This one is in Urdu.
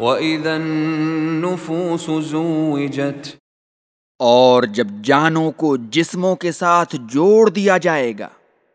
وَإِذَا النُّفُوسُ زُوِّجَتْ اور جب جانوں کو جسموں کے ساتھ جوڑ دیا جائے گا